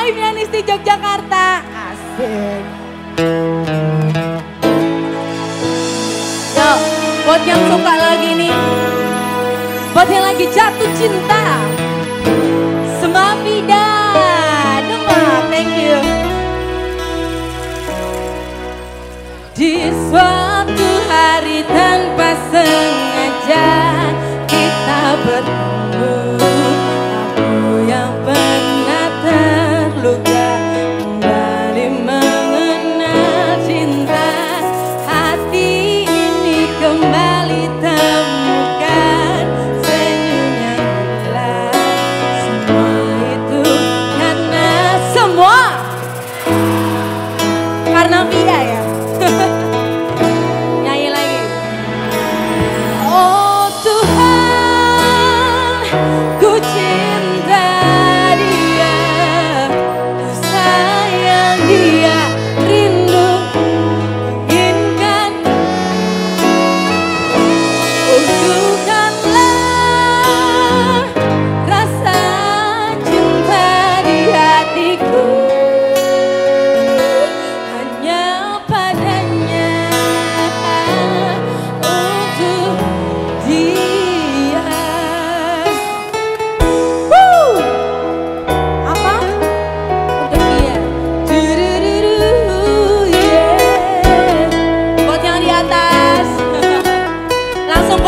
Hai Pianisti Yogyakarta. Asik. Yo, buat yang suka lagi nih. Buat yang lagi jatuh cinta. Semapida. Demak, thank you. Di suatu hari tanpa sengaja kita bertemu a man.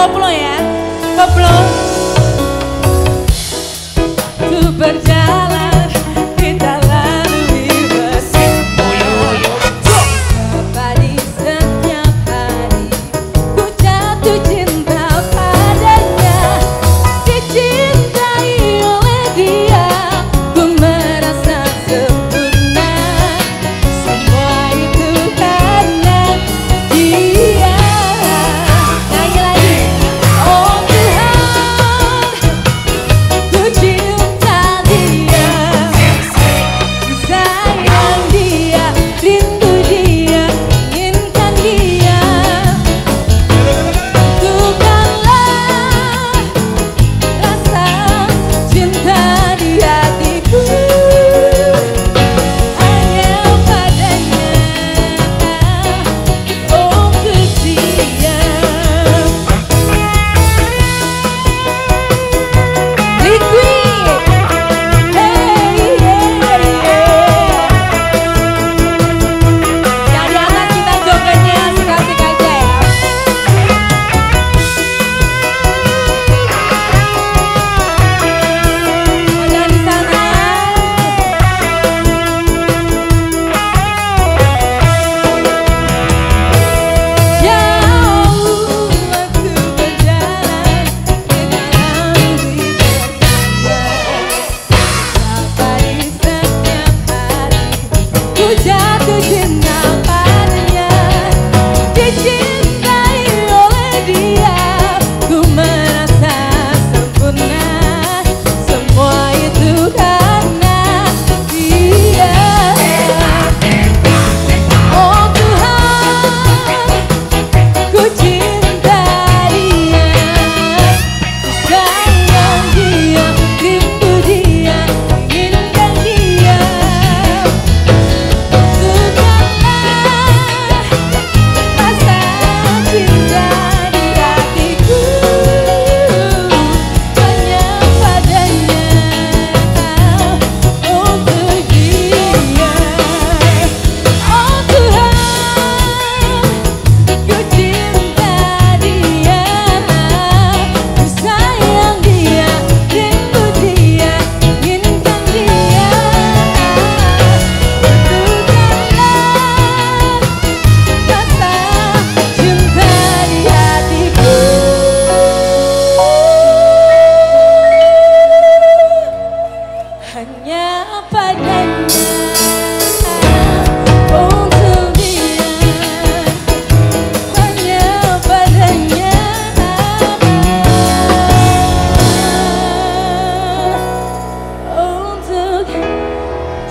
koplo ya. Koplo. Ku berjalan.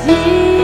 一